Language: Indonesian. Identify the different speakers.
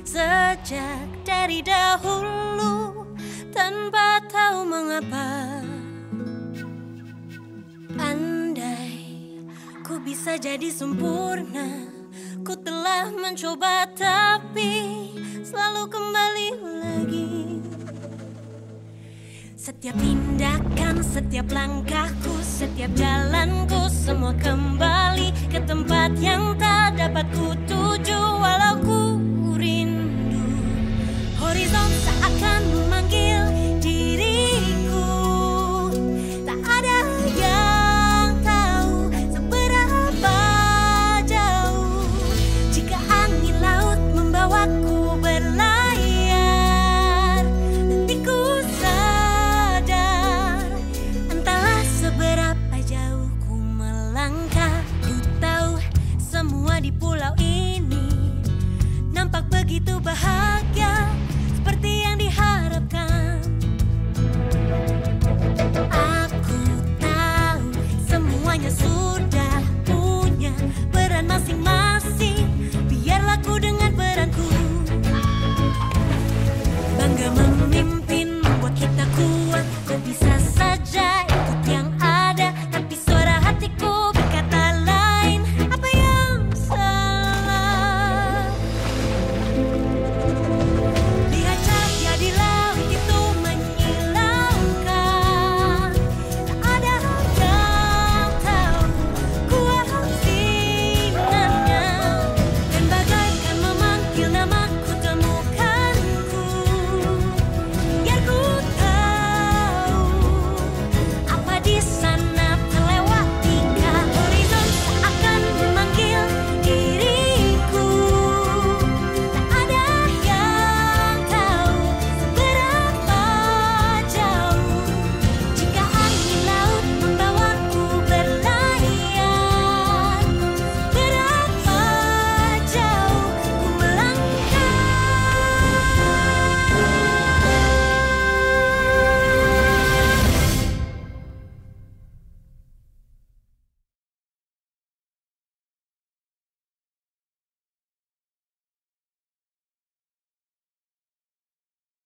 Speaker 1: sejak dari dahulu tanpa tahu mengapa. Andai ku bisa jadi sempurna, ku telah mencoba tapi selalu kembali lagi. Setiap tindakan, setiap langkahku, setiap jalanku Semua kembali ke tempat yang tak dapat kutuk